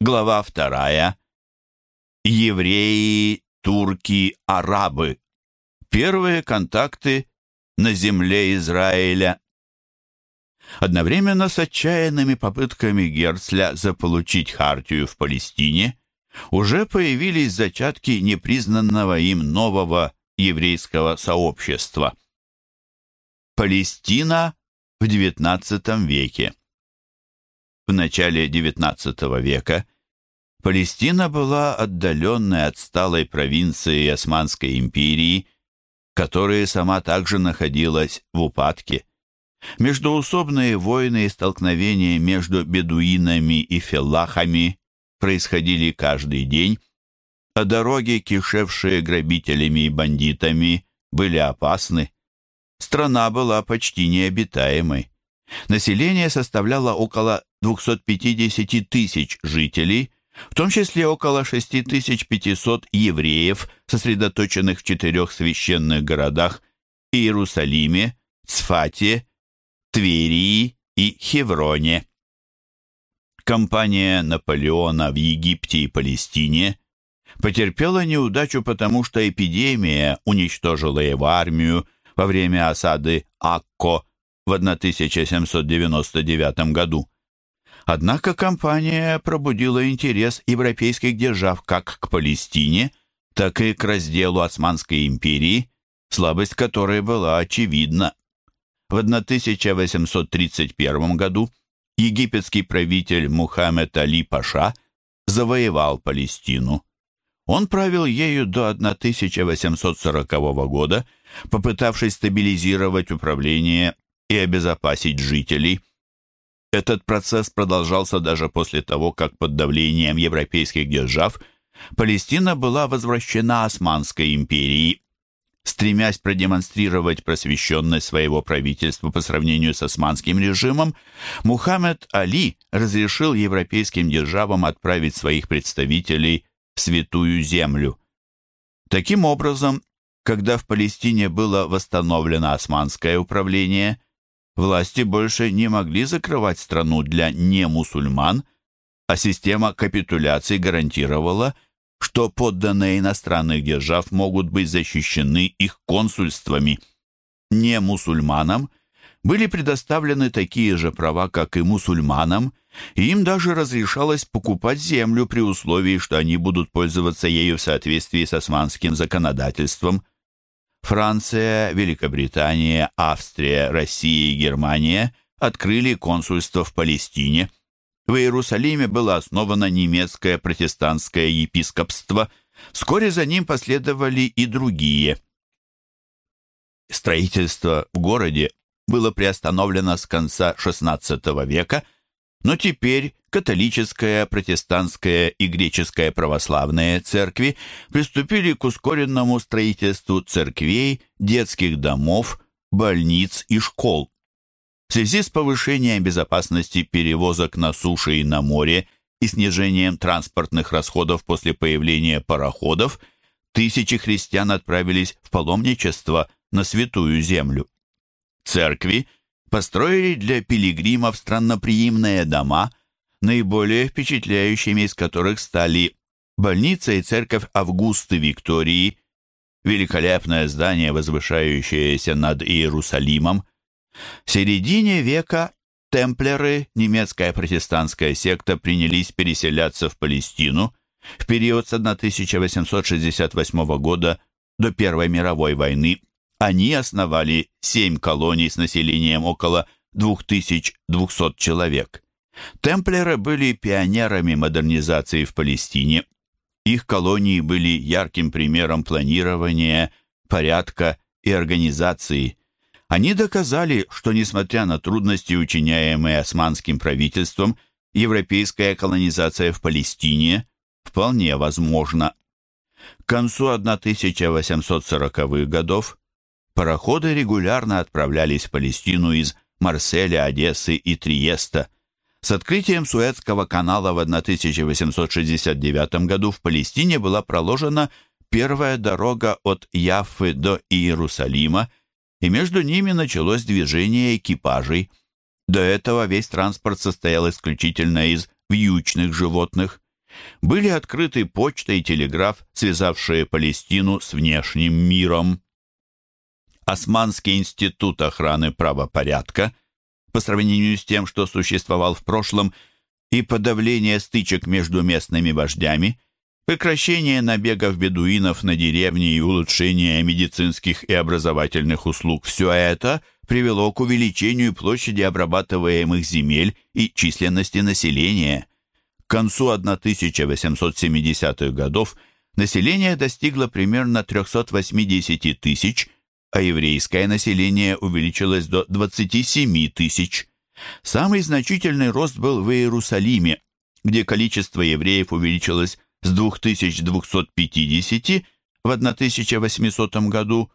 Глава вторая. Евреи, турки, арабы. Первые контакты на земле Израиля. Одновременно с отчаянными попытками Герцля заполучить Хартию в Палестине уже появились зачатки непризнанного им нового еврейского сообщества. Палестина в XIX веке в начале XIX века Палестина была отдаленной отсталой провинцией Османской империи, которая сама также находилась в упадке. Междуусобные войны и столкновения между бедуинами и феллахами происходили каждый день, а дороги, кишевшие грабителями и бандитами, были опасны. Страна была почти необитаемой. Население составляло около 250 тысяч жителей, в том числе около 6500 евреев, сосредоточенных в четырех священных городах Иерусалиме, Цфате, Тверии и Хевроне. Кампания Наполеона в Египте и Палестине потерпела неудачу, потому что эпидемия уничтожила его армию во время осады Акко в 1799 году. Однако кампания пробудила интерес европейских держав как к Палестине, так и к разделу Османской империи, слабость которой была очевидна. В 1831 году египетский правитель Мухаммед Али Паша завоевал Палестину. Он правил ею до 1840 года, попытавшись стабилизировать управление и обезопасить жителей. Этот процесс продолжался даже после того, как под давлением европейских держав Палестина была возвращена Османской империи. Стремясь продемонстрировать просвещенность своего правительства по сравнению с османским режимом, Мухаммед Али разрешил европейским державам отправить своих представителей в Святую Землю. Таким образом, когда в Палестине было восстановлено османское управление – власти больше не могли закрывать страну для немусульман, а система капитуляций гарантировала, что подданные иностранных держав могут быть защищены их консульствами. Немусульманам были предоставлены такие же права, как и мусульманам, и им даже разрешалось покупать землю при условии, что они будут пользоваться ею в соответствии с османским законодательством – Франция, Великобритания, Австрия, Россия и Германия открыли консульство в Палестине. В Иерусалиме было основано немецкое протестантское епископство. Вскоре за ним последовали и другие. Строительство в городе было приостановлено с конца XVI века, но теперь католическая, протестантская и греческая православные церкви приступили к ускоренному строительству церквей, детских домов, больниц и школ. В связи с повышением безопасности перевозок на суше и на море и снижением транспортных расходов после появления пароходов, тысячи христиан отправились в паломничество на Святую Землю. Церкви построили для пилигримов странноприимные дома – наиболее впечатляющими из которых стали больница и церковь Августы Виктории, великолепное здание, возвышающееся над Иерусалимом. В середине века темплеры, немецкая протестантская секта, принялись переселяться в Палестину в период с 1868 года до Первой мировой войны. Они основали семь колоний с населением около 2200 человек. Темплеры были пионерами модернизации в Палестине. Их колонии были ярким примером планирования, порядка и организации. Они доказали, что, несмотря на трудности, учиняемые османским правительством, европейская колонизация в Палестине вполне возможна. К концу 1840-х годов пароходы регулярно отправлялись в Палестину из Марселя, Одессы и Триеста – с открытием Суэцкого канала в 1869 году в Палестине была проложена первая дорога от Яффы до Иерусалима, и между ними началось движение экипажей. До этого весь транспорт состоял исключительно из вьючных животных. были открыты почта и телеграф, связавшие Палестину с внешним миром. Османский институт охраны правопорядка, по сравнению с тем, что существовал в прошлом, и подавление стычек между местными вождями, прекращение набегов бедуинов на деревни и улучшение медицинских и образовательных услуг – все это привело к увеличению площади обрабатываемых земель и численности населения. К концу 1870-х годов население достигло примерно 380 тысяч, а еврейское население увеличилось до 27 тысяч. Самый значительный рост был в Иерусалиме, где количество евреев увеличилось с 2250 в 1800 году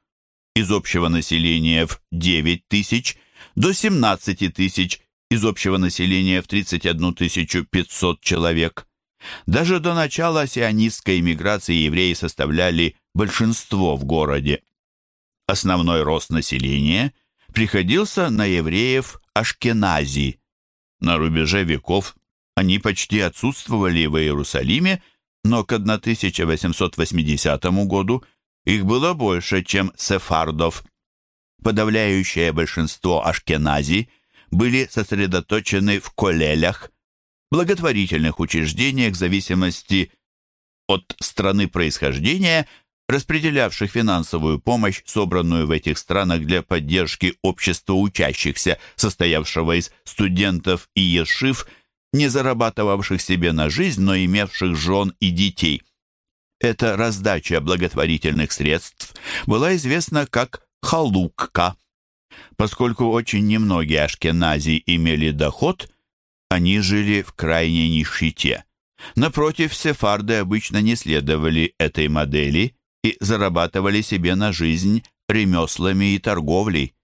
из общего населения в 9 тысяч до 17 тысяч из общего населения в 31 500 человек. Даже до начала сионистской миграции евреи составляли большинство в городе. Основной рост населения приходился на евреев Ашкенази. На рубеже веков они почти отсутствовали в Иерусалиме, но к 1880 году их было больше, чем сефардов. Подавляющее большинство ашкенази были сосредоточены в колелях, благотворительных учреждениях в зависимости от страны происхождения, распределявших финансовую помощь, собранную в этих странах для поддержки общества учащихся, состоявшего из студентов и ешив, не зарабатывавших себе на жизнь, но имевших жен и детей. Эта раздача благотворительных средств была известна как «халукка». Поскольку очень немногие ашкенази имели доход, они жили в крайней нищете. Напротив, сефарды обычно не следовали этой модели и зарабатывали себе на жизнь ремеслами и торговлей.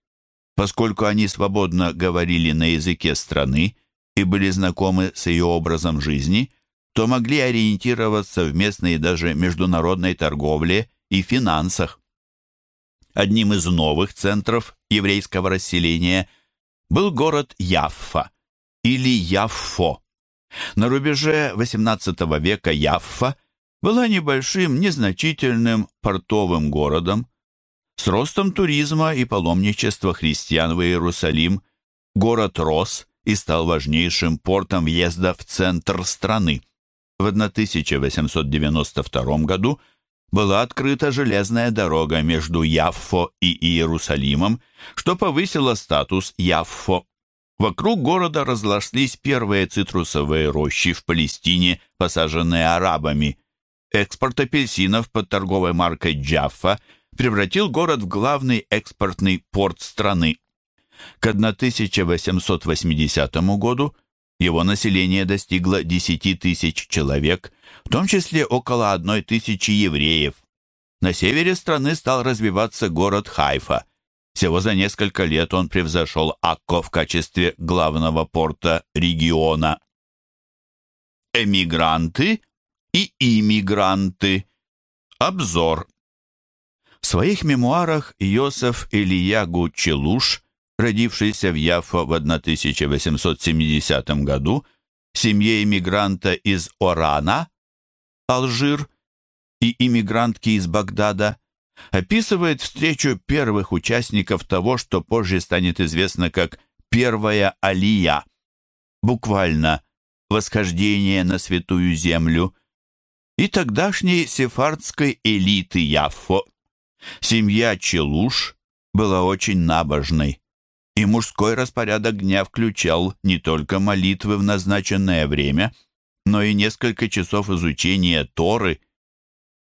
Поскольку они свободно говорили на языке страны и были знакомы с ее образом жизни, то могли ориентироваться в местной и даже международной торговле и финансах. Одним из новых центров еврейского расселения был город Яффа или Яффо. На рубеже XVIII века Яффа была небольшим, незначительным портовым городом. С ростом туризма и паломничества христиан в Иерусалим город рос и стал важнейшим портом въезда в центр страны. В 1892 году была открыта железная дорога между Яффо и Иерусалимом, что повысило статус Яффо. Вокруг города разрослись первые цитрусовые рощи в Палестине, посаженные арабами. Экспорт апельсинов под торговой маркой Джаффа превратил город в главный экспортный порт страны. К 1880 году его население достигло 10 тысяч человек, в том числе около одной тысячи евреев. На севере страны стал развиваться город Хайфа. Всего за несколько лет он превзошел Акко в качестве главного порта региона. Эмигранты и иммигранты. Обзор. В своих мемуарах Йосеф Ильягу Челуш, родившийся в Яфо в 1870 году, семье иммигранта из Орана, Алжир, и иммигрантки из Багдада, описывает встречу первых участников того, что позже станет известно как «первая алия», буквально «восхождение на святую землю», и тогдашней сефардской элиты Яффо. Семья Челуш была очень набожной, и мужской распорядок дня включал не только молитвы в назначенное время, но и несколько часов изучения Торы.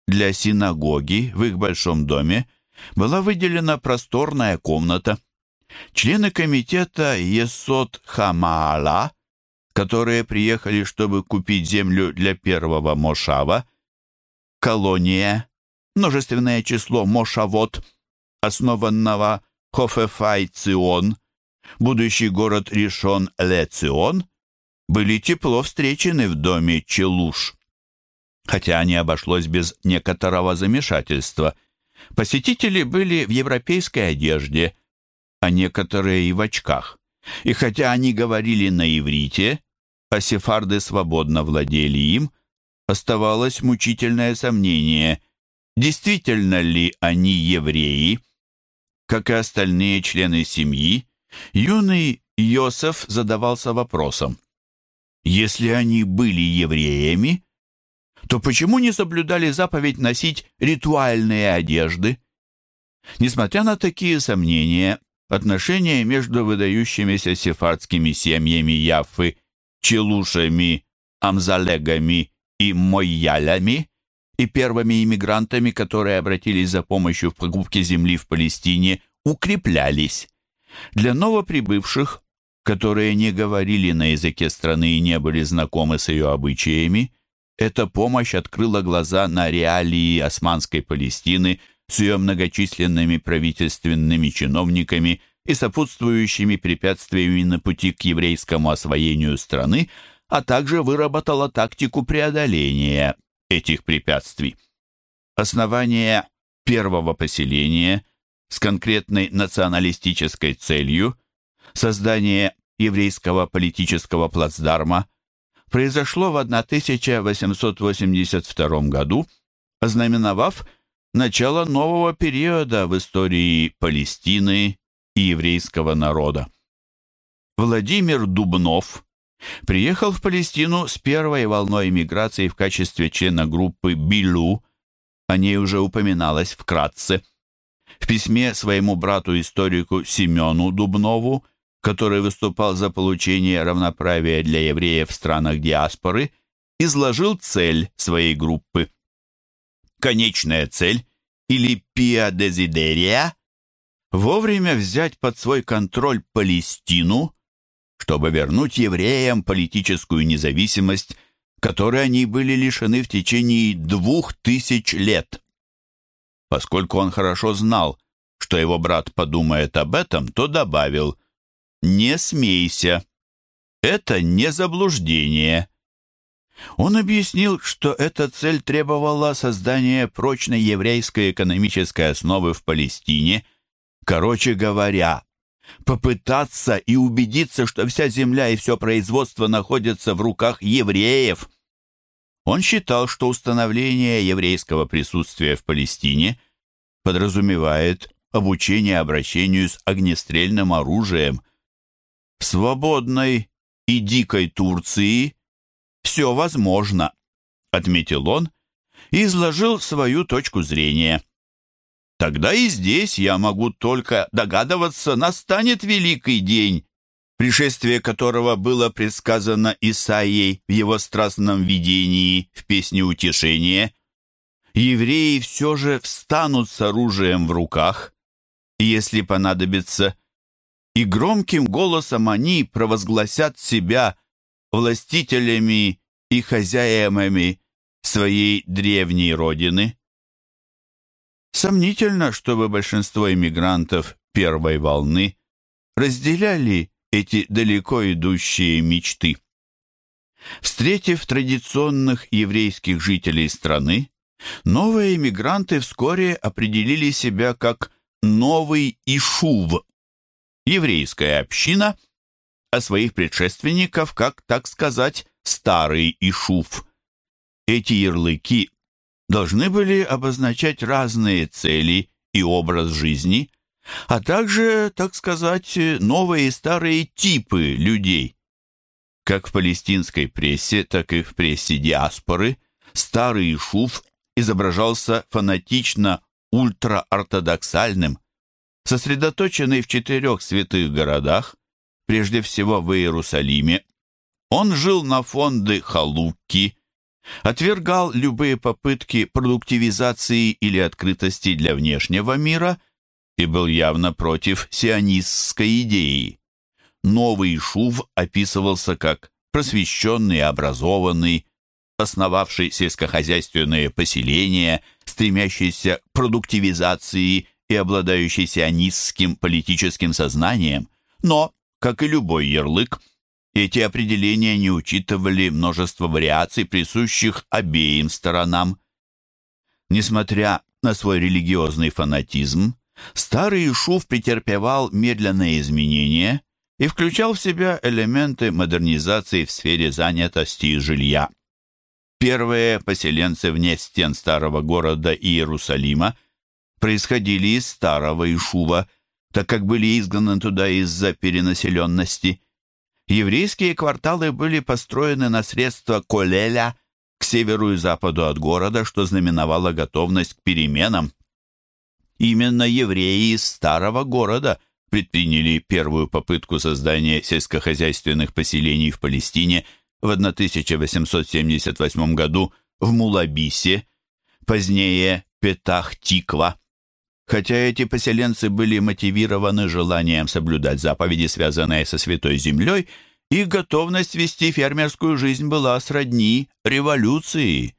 Для синагоги в их большом доме была выделена просторная комната. Члены комитета Есот Хамаала которые приехали, чтобы купить землю для первого мошава, колония, множественное число мошавод, основанного Хофефай-Цион, будущий город решен Ле-Цион, были тепло встречены в доме Челуш. Хотя не обошлось без некоторого замешательства. Посетители были в европейской одежде, а некоторые и в очках. И хотя они говорили на иврите, а сефарды свободно владели им, оставалось мучительное сомнение, действительно ли они евреи. Как и остальные члены семьи, юный Йосеф задавался вопросом. Если они были евреями, то почему не соблюдали заповедь носить ритуальные одежды? Несмотря на такие сомнения, отношения между выдающимися сефардскими семьями Яффы, Челушами, Амзалегами и Мойялями и первыми иммигрантами, которые обратились за помощью в покупке земли в Палестине, укреплялись. Для новоприбывших, которые не говорили на языке страны и не были знакомы с ее обычаями, эта помощь открыла глаза на реалии османской Палестины с ее многочисленными правительственными чиновниками и сопутствующими препятствиями на пути к еврейскому освоению страны, а также выработала тактику преодоления этих препятствий. Основание первого поселения с конкретной националистической целью создание еврейского политического плацдарма произошло в 1882 году, ознаменовав начало нового периода в истории Палестины и еврейского народа. Владимир Дубнов приехал в Палестину с первой волной миграции в качестве члена группы «Билу», о ней уже упоминалось вкратце. В письме своему брату-историку Семену Дубнову, который выступал за получение равноправия для евреев в странах диаспоры, изложил цель своей группы. Конечная цель, или «пиа дезидерия», вовремя взять под свой контроль Палестину чтобы вернуть евреям политическую независимость, которой они были лишены в течение двух тысяч лет. Поскольку он хорошо знал, что его брат подумает об этом, то добавил «Не смейся, это не заблуждение». Он объяснил, что эта цель требовала создания прочной еврейской экономической основы в Палестине, короче говоря, попытаться и убедиться, что вся земля и все производство находятся в руках евреев. Он считал, что установление еврейского присутствия в Палестине подразумевает обучение обращению с огнестрельным оружием. В свободной и дикой Турции все возможно, отметил он и изложил свою точку зрения. Тогда и здесь я могу только догадываться, настанет великий день, пришествие которого было предсказано Исаией в его страстном видении в песне утешения. Евреи все же встанут с оружием в руках, если понадобится, и громким голосом они провозгласят себя властителями и хозяевами своей древней родины. Сомнительно, чтобы большинство иммигрантов первой волны разделяли эти далеко идущие мечты. Встретив традиционных еврейских жителей страны, новые иммигранты вскоре определили себя как «новый Ишув» – еврейская община, а своих предшественников как, так сказать, «старый Ишув». Эти ярлыки должны были обозначать разные цели и образ жизни, а также, так сказать, новые и старые типы людей. Как в палестинской прессе, так и в прессе диаспоры старый Шуф изображался фанатично ультраортодоксальным, сосредоточенный в четырех святых городах, прежде всего в Иерусалиме. Он жил на фонды Халукки, отвергал любые попытки продуктивизации или открытости для внешнего мира и был явно против сионистской идеи. Новый Шув описывался как просвещенный образованный, основавший сельскохозяйственные поселения, стремящийся к продуктивизации и обладающий сионистским политическим сознанием, но, как и любой ярлык, эти определения не учитывали множество вариаций, присущих обеим сторонам. Несмотря на свой религиозный фанатизм, старый Ишуф претерпевал медленные изменения и включал в себя элементы модернизации в сфере занятости и жилья. Первые поселенцы вне стен старого города Иерусалима происходили из старого Ишува, так как были изгнаны туда из-за перенаселенности. Еврейские кварталы были построены на средства Колеля к северу и западу от города, что знаменовало готовность к переменам. Именно евреи из старого города предприняли первую попытку создания сельскохозяйственных поселений в Палестине в 1878 году в Мулабисе, позднее Петах-Тиква. Хотя эти поселенцы были мотивированы желанием соблюдать заповеди, связанные со Святой Землей, их готовность вести фермерскую жизнь была сродни революции.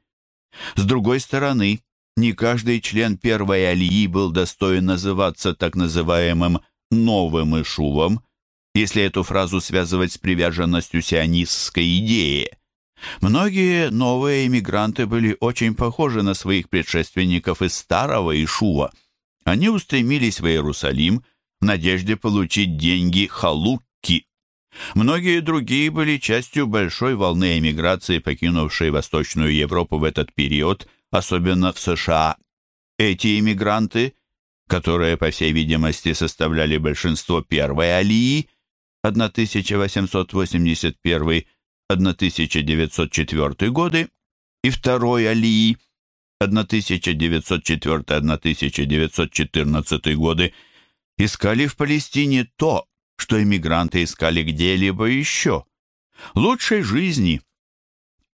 С другой стороны, не каждый член первой алии был достоин называться так называемым «новым Ишувом», если эту фразу связывать с приверженностью сионистской идеи. Многие новые иммигранты были очень похожи на своих предшественников из старого Ишува – они устремились в Иерусалим в надежде получить деньги халукки. Многие другие были частью большой волны эмиграции, покинувшей Восточную Европу в этот период, особенно в США. Эти иммигранты, которые, по всей видимости, составляли большинство первой алии 1881-1904 годы и второй алии 1904-1914 годы искали в Палестине то, что эмигранты искали где-либо еще. Лучшей жизни,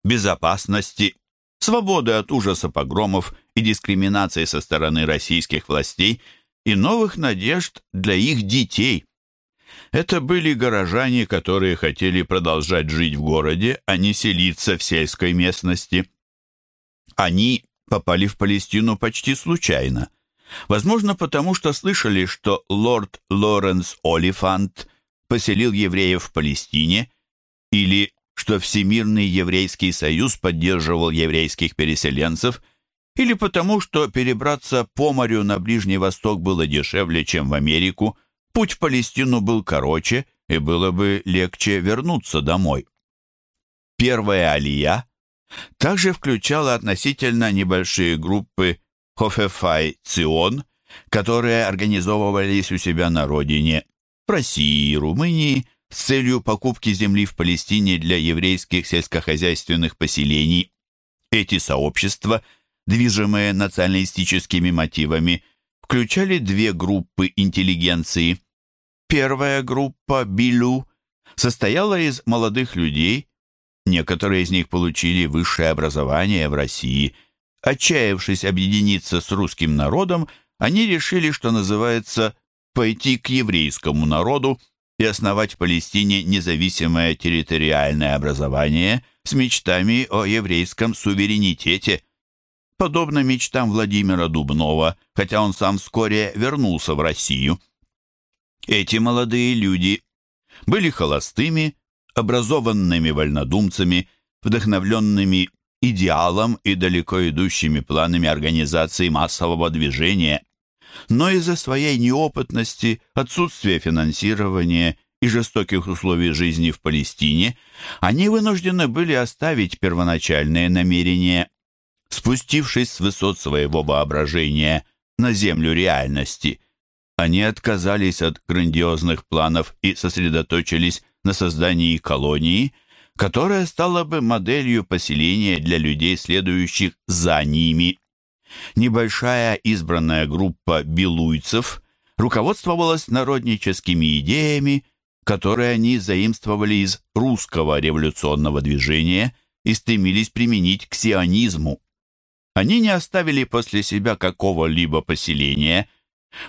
безопасности, свободы от ужаса погромов и дискриминации со стороны российских властей и новых надежд для их детей. Это были горожане, которые хотели продолжать жить в городе, а не селиться в сельской местности. Они попали в Палестину почти случайно. Возможно, потому что слышали, что лорд Лоренс Олифант поселил евреев в Палестине, или что Всемирный еврейский союз поддерживал еврейских переселенцев, или потому что перебраться по морю на Ближний Восток было дешевле, чем в Америку, путь в Палестину был короче, и было бы легче вернуться домой. Первая алия также включала относительно небольшие группы Хофефай Цион, которые организовывались у себя на родине, в России и Румынии, с целью покупки земли в Палестине для еврейских сельскохозяйственных поселений. Эти сообщества, движимые националистическими мотивами, включали две группы интеллигенции. Первая группа, Билю, состояла из молодых людей, Некоторые из них получили высшее образование в России. Отчаявшись объединиться с русским народом, они решили, что называется, пойти к еврейскому народу и основать в Палестине независимое территориальное образование с мечтами о еврейском суверенитете. Подобно мечтам Владимира Дубнова, хотя он сам вскоре вернулся в Россию. Эти молодые люди были холостыми, образованными вольнодумцами, вдохновленными идеалом и далеко идущими планами организации массового движения. Но из-за своей неопытности, отсутствия финансирования и жестоких условий жизни в Палестине, они вынуждены были оставить первоначальные намерения. Спустившись с высот своего воображения на землю реальности, они отказались от грандиозных планов и сосредоточились на создании колонии, которая стала бы моделью поселения для людей, следующих за ними. Небольшая избранная группа белуйцев руководствовалась народническими идеями, которые они заимствовали из русского революционного движения и стремились применить к сионизму. Они не оставили после себя какого-либо поселения.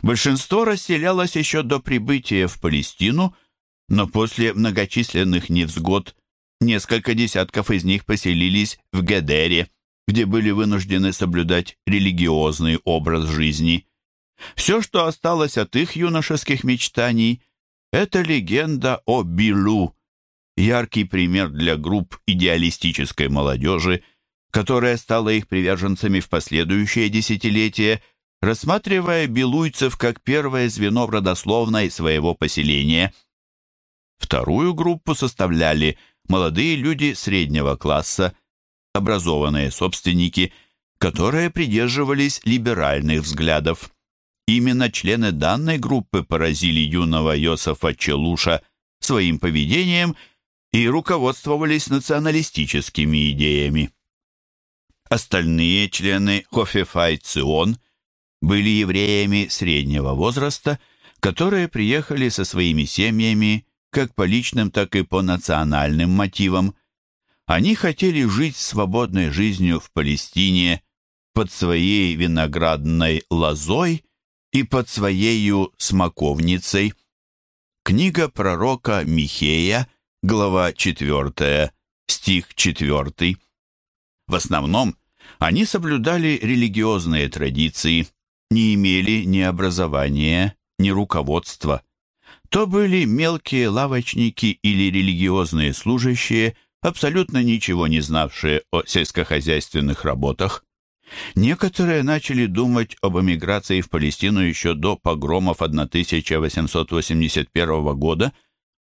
Большинство расселялось еще до прибытия в Палестину – но после многочисленных невзгод несколько десятков из них поселились в Гедере, где были вынуждены соблюдать религиозный образ жизни. Все, что осталось от их юношеских мечтаний, это легенда о Билу, яркий пример для групп идеалистической молодежи, которая стала их приверженцами в последующие десятилетия, рассматривая белуйцев как первое звено в родословной своего поселения – Вторую группу составляли молодые люди среднего класса, образованные собственники, которые придерживались либеральных взглядов. Именно члены данной группы поразили юного Йосифа Челуша своим поведением и руководствовались националистическими идеями. Остальные члены Хофефай Цион были евреями среднего возраста, которые приехали со своими семьями как по личным, так и по национальным мотивам. Они хотели жить свободной жизнью в Палестине под своей виноградной лозой и под своею смоковницей. Книга пророка Михея, глава 4, стих 4. В основном они соблюдали религиозные традиции, не имели ни образования, ни руководства. То были мелкие лавочники или религиозные служащие, абсолютно ничего не знавшие о сельскохозяйственных работах. Некоторые начали думать об эмиграции в Палестину еще до погромов 1881 года,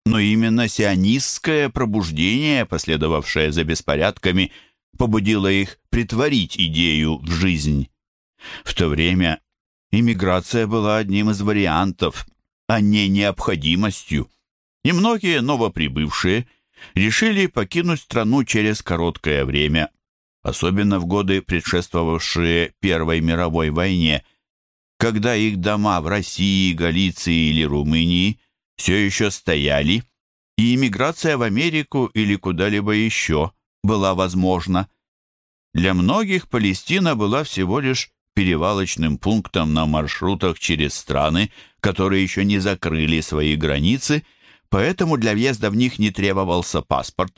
но именно сионистское пробуждение, последовавшее за беспорядками, побудило их притворить идею в жизнь. В то время иммиграция была одним из вариантов, а не необходимостью. Немногие новоприбывшие решили покинуть страну через короткое время – особенно в годы, предшествовавшие Первой мировой войне, когда их дома в России, Галиции или Румынии все еще стояли, и иммиграция в Америку или куда-либо еще была возможна. Для многих Палестина была всего лишь перевалочным пунктом на маршрутах через страны, которые еще не закрыли свои границы, поэтому для въезда в них не требовался паспорт.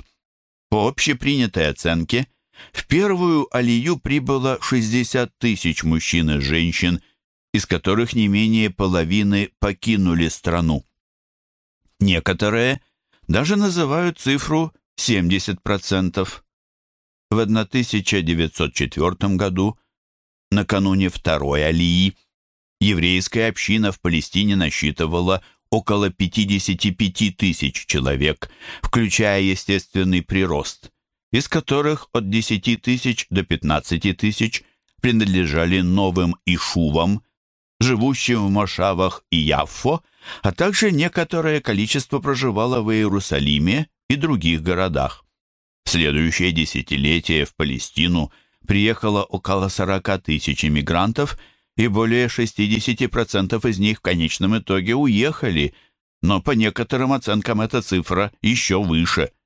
По общепринятой оценке, в первую алию прибыло 60 тысяч мужчин и женщин, из которых не менее половины покинули страну. Некоторые даже называют цифру 70%. В 1904 году, накануне второй алии, еврейская община в Палестине насчитывала около 55 тысяч человек, включая естественный прирост из которых от 10 тысяч до 15 тысяч принадлежали новым ишувам, живущим в Мошавах и Яффо, а также некоторое количество проживало в Иерусалиме и других городах. В следующее десятилетие в Палестину приехало около 40 тысяч иммигрантов, и более 60% из них в конечном итоге уехали, но по некоторым оценкам эта цифра еще выше –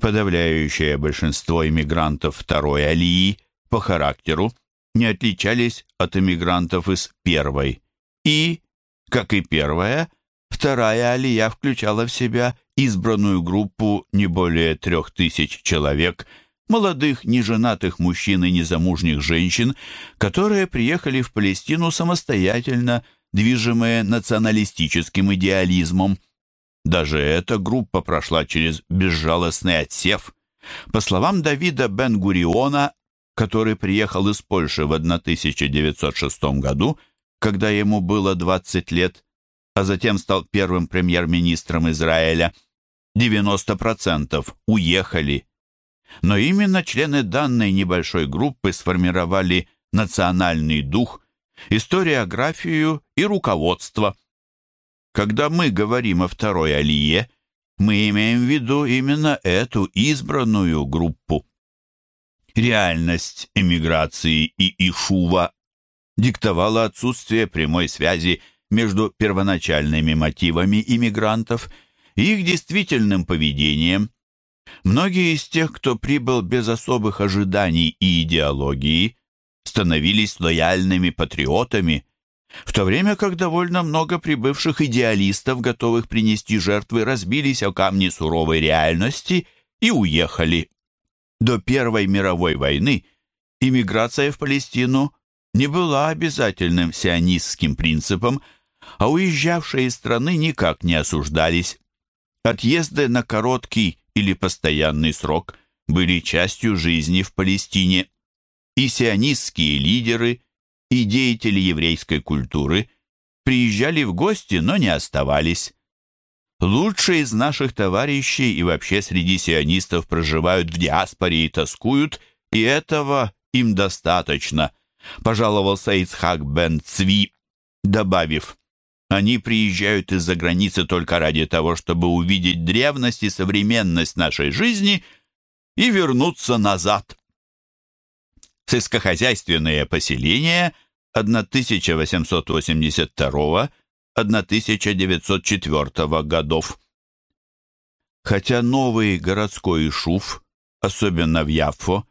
Подавляющее большинство иммигрантов второй алии по характеру не отличались от иммигрантов из первой. И, как и первая, вторая алия включала в себя избранную группу не более трех тысяч человек, молодых неженатых мужчин и незамужних женщин, которые приехали в Палестину самостоятельно, движимые националистическим идеализмом. Даже эта группа прошла через безжалостный отсев. По словам Давида Бен-Гуриона, который приехал из Польши в 1906 году, когда ему было 20 лет, а затем стал первым премьер-министром Израиля, 90% уехали. Но именно члены данной небольшой группы сформировали национальный дух, историографию и руководство – когда мы говорим о второй алие, мы имеем в виду именно эту избранную группу. Реальность эмиграции и Ишува диктовала отсутствие прямой связи между первоначальными мотивами иммигрантов и их действительным поведением. Многие из тех, кто прибыл без особых ожиданий и идеологии, становились лояльными патриотами, в то время как довольно много прибывших идеалистов, готовых принести жертвы, разбились о камни суровой реальности и уехали. До Первой мировой войны иммиграция в Палестину не была обязательным сионистским принципом, а уезжавшие из страны никак не осуждались. Отъезды на короткий или постоянный срок были частью жизни в Палестине, и сионистские лидеры – и деятели еврейской культуры приезжали в гости, но не оставались. Лучшие из наших товарищей и вообще среди сионистов проживают в диаспоре и тоскуют, и этого им достаточно, пожаловался Ицхак бен Цви, добавив, они приезжают из-за границы только ради того, чтобы увидеть древность и современность нашей жизни и вернуться назад. Сельскохозяйственные поселения 1882-1904 годов. Хотя новый городской шуф, особенно в Яффо,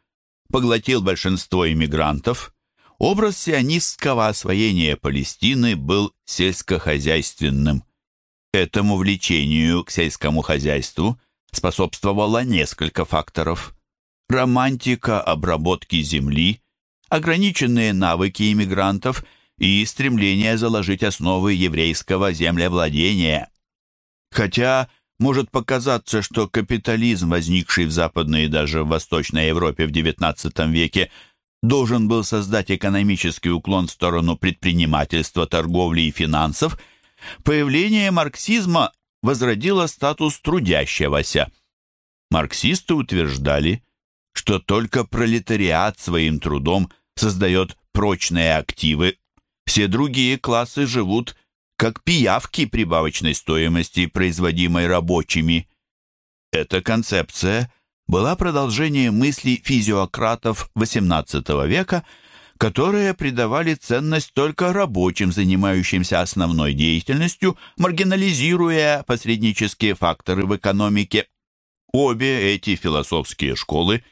поглотил большинство иммигрантов, образ сионистского освоения Палестины был сельскохозяйственным. Этому влечению к сельскому хозяйству способствовало несколько факторов. Романтика обработки земли, ограниченные навыки иммигрантов и стремление заложить основы еврейского землевладения. Хотя может показаться, что капитализм, возникший в Западной и даже в Восточной Европе в XIX веке, должен был создать экономический уклон в сторону предпринимательства, торговли и финансов, появление марксизма возродило статус трудящегося. Марксисты утверждали, что только пролетариат своим трудом создает прочные активы, все другие классы живут как пиявки прибавочной стоимости, производимой рабочими. Эта концепция была продолжением мыслей физиократов XVIII века, которые придавали ценность только рабочим, занимающимся основной деятельностью, маргинализируя посреднические факторы в экономике. Обе эти философские школы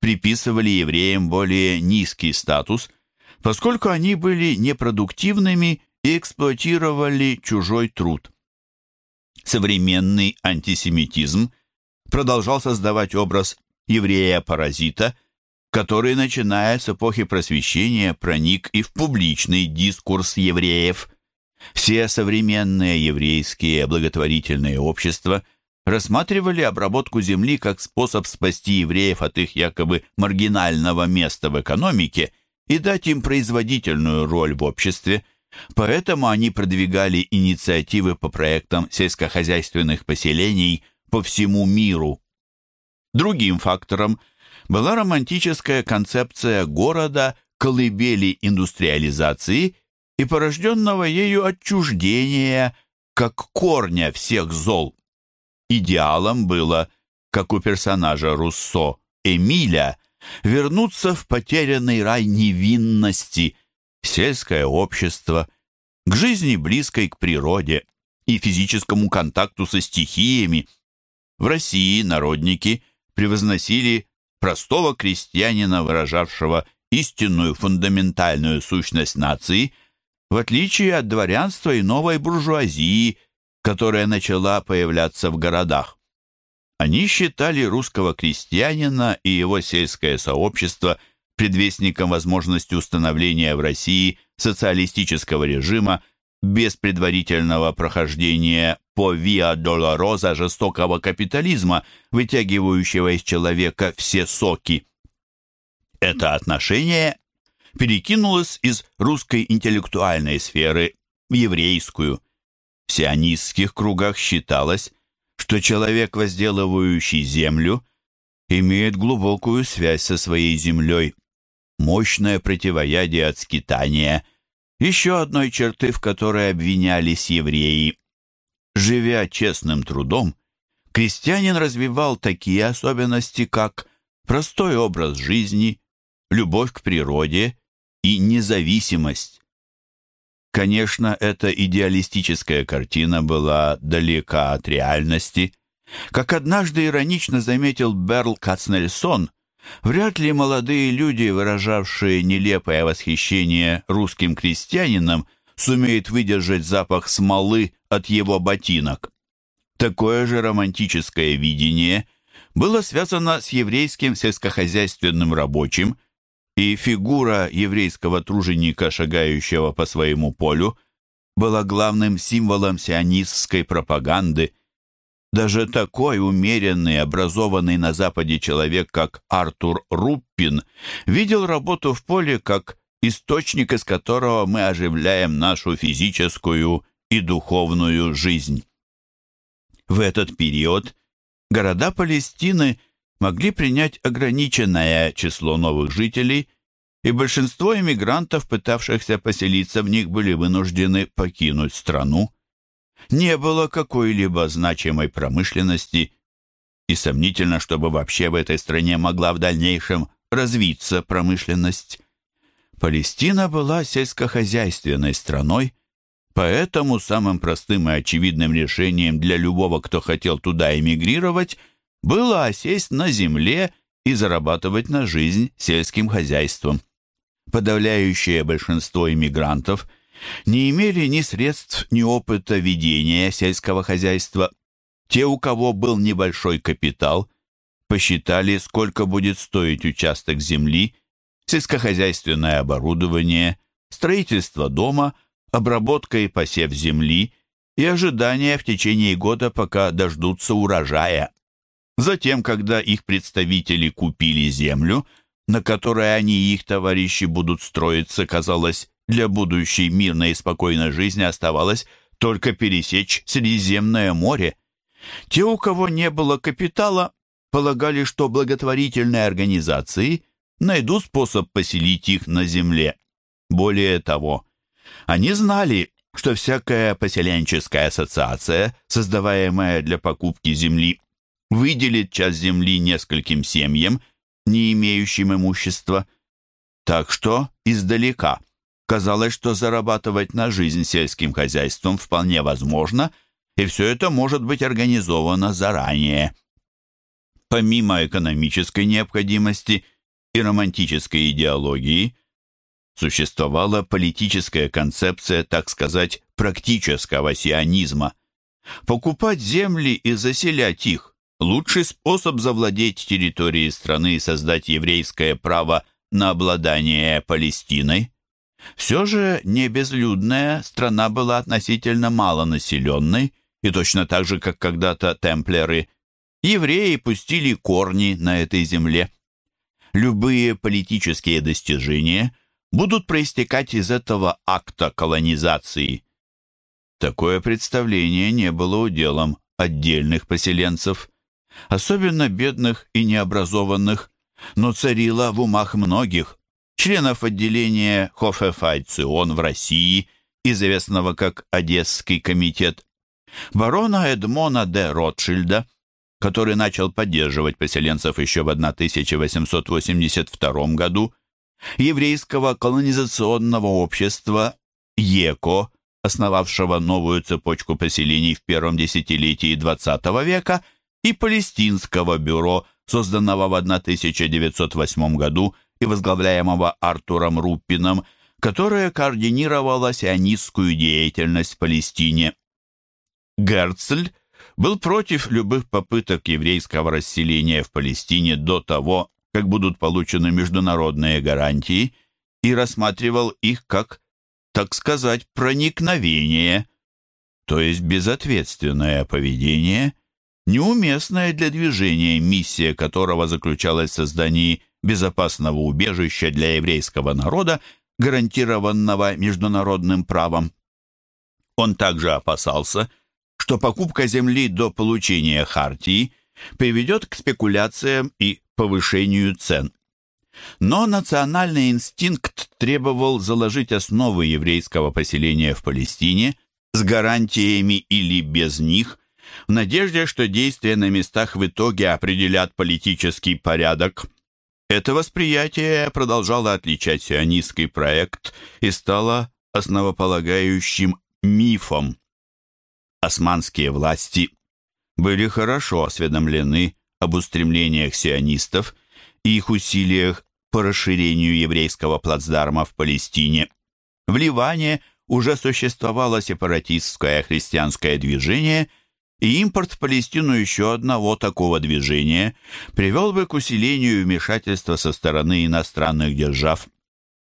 приписывали евреям более низкий статус, поскольку они были непродуктивными и эксплуатировали чужой труд. Современный антисемитизм продолжал создавать образ еврея-паразита, который, начиная с эпохи просвещения, проник и в публичный дискурс евреев. Все современные еврейские благотворительные общества рассматривали обработку земли как способ спасти евреев от их якобы маргинального места в экономике и дать им производительную роль в обществе – Поэтому они продвигали инициативы по проектам сельскохозяйственных поселений по всему миру. Другим фактором была романтическая концепция города колыбели индустриализации и порожденного ею отчуждения как корня всех зол. Идеалом было, как у персонажа Руссо Эмиля, вернуться в потерянный рай невинности – сельское общество, к жизни близкой к природе и физическому контакту со стихиями. В России народники превозносили простого крестьянина, выражавшего истинную фундаментальную сущность нации, в отличие от дворянства и новой буржуазии, которая начала появляться в городах. Они считали русского крестьянина и его сельское сообщество – предвестником возможности установления в России социалистического режима без предварительного прохождения по Виа Долороза жестокого капитализма, вытягивающего из человека все соки. Это отношение перекинулось из русской интеллектуальной сферы в еврейскую. В сионистских кругах считалось, что человек, возделывающий землю, имеет глубокую связь со своей землей, мощное противоядие от скитания, еще одной черты, в которой обвинялись евреи. Живя честным трудом, крестьянин развивал такие особенности, как простой образ жизни, любовь к природе и независимость. Конечно, эта идеалистическая картина была далека от реальности. Как однажды иронично заметил Берл Кацнельсон, Вряд ли молодые люди, выражавшие нелепое восхищение русским крестьянином, сумеют выдержать запах смолы от его ботинок. Такое же романтическое видение было связано с еврейским сельскохозяйственным рабочим, и фигура еврейского труженика, шагающего по своему полю, была главным символом сионистской пропаганды – даже такой умеренный, образованный на Западе человек, как Артур Руппин, видел работу в поле как источник, из которого мы оживляем нашу физическую и духовную жизнь. В этот период города Палестины могли принять ограниченное число новых жителей, и большинство иммигрантов, пытавшихся поселиться в них, были вынуждены покинуть страну. Не было какой-либо значимой промышленности, и сомнительно, чтобы вообще в этой стране могла в дальнейшем развиться промышленность. Палестина была сельскохозяйственной страной, поэтому самым простым и очевидным решением для любого, кто хотел туда эмигрировать, было осесть на земле и зарабатывать на жизнь сельским хозяйством. Подавляющее большинство иммигрантов не имели ни средств, ни опыта ведения сельского хозяйства. Те, у кого был небольшой капитал, посчитали, сколько будет стоить участок земли, сельскохозяйственное оборудование, строительство дома, обработка и посев земли и ожидание в течение года, пока дождутся урожая. Затем, когда их представители купили землю, на которой они и их товарищи будут строиться, казалось, для будущей мирной и спокойной жизни оставалось только пересечь Средиземное море. Те, у кого не было капитала, полагали, что благотворительные организации найдут способ поселить их на земле. Более того, они знали, что всякая поселенческая ассоциация, создаваемая для покупки земли, выделит часть земли нескольким семьям, не имеющим имущества. Так что издалека казалось, что зарабатывать на жизнь сельским хозяйством вполне возможно, и все это может быть организовано заранее. Помимо экономической необходимости и романтической идеологии, существовала политическая концепция, так сказать, практического сионизма. Покупать земли и заселять их – лучший способ завладеть территорией страны и создать еврейское право на обладание Палестиной. Все же не безлюдная страна была относительно малонаселенной, и точно так же, как когда-то темплеры, евреи пустили корни на этой земле. Любые политические достижения будут проистекать из этого акта колонизации. Такое представление не было уделом отдельных поселенцев, особенно бедных и необразованных, но царило в умах многих, членов отделения Хофефайцион в России, известного как Одесский комитет, барона Эдмона де Ротшильда, который начал поддерживать поселенцев еще в 1882 году, еврейского колонизационного общества ЕКО, основавшего новую цепочку поселений в первом десятилетии XX века, и Палестинского бюро, созданного в 1908 году и возглавляемого Артуром Руппином, которое координировало сионистскую деятельность в Палестине. Герцль был против любых попыток еврейского расселения в Палестине до того, как будут получены международные гарантии, и рассматривал их как, так сказать, проникновение, то есть безответственное поведение, неуместное для движения, миссия которого заключалась в создании безопасного убежища для еврейского народа, гарантированного международным правом. Он также опасался, что покупка земли до получения хартии приведет к спекуляциям и повышению цен. Но национальный инстинкт требовал заложить основы еврейского поселения в Палестине с гарантиями или без них, в надежде, что действия на местах в итоге определят политический порядок. Это восприятие продолжало отличать сионистский проект и стало основополагающим мифом. Османские власти были хорошо осведомлены об устремлениях сионистов и их усилиях по расширению еврейского плацдарма в Палестине. В Ливане уже существовало сепаратистское христианское движение – и импорт в Палестину еще одного такого движения привел бы к усилению вмешательства со стороны иностранных держав.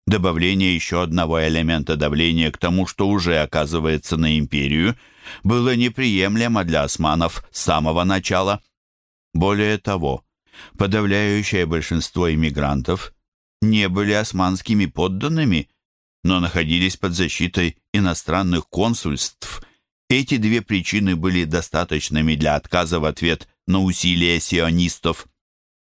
Добавление еще одного элемента давления к тому, что уже оказывается на империю, было неприемлемо для османов с самого начала. Более того, подавляющее большинство иммигрантов не были османскими подданными, но находились под защитой иностранных консульств – эти две причины были достаточными для отказа в ответ на усилия сионистов.